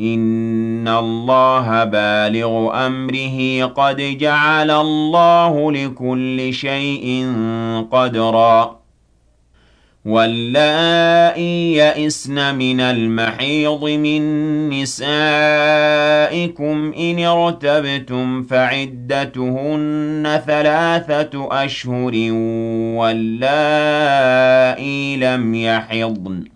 إن الله بالغ أمره قد جعل الله لكل شيء قدرا واللائي يئسن من المحيض من نسائكم إن ارتبتم فعدتهن ثلاثة أشهر واللائي لم يحضن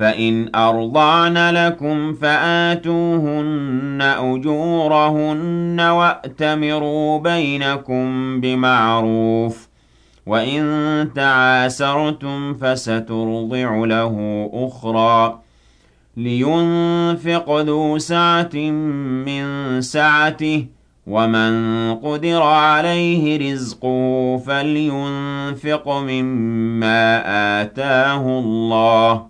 فإن أرضعن لكم فآتوهن أجورهن وأتمروا بينكم بمعروف وإن تعاسرتم فسترضع له أخرى لينفق ذو سعة من سعته ومن قدر عليه رزقه فلينفق مما آتاه الله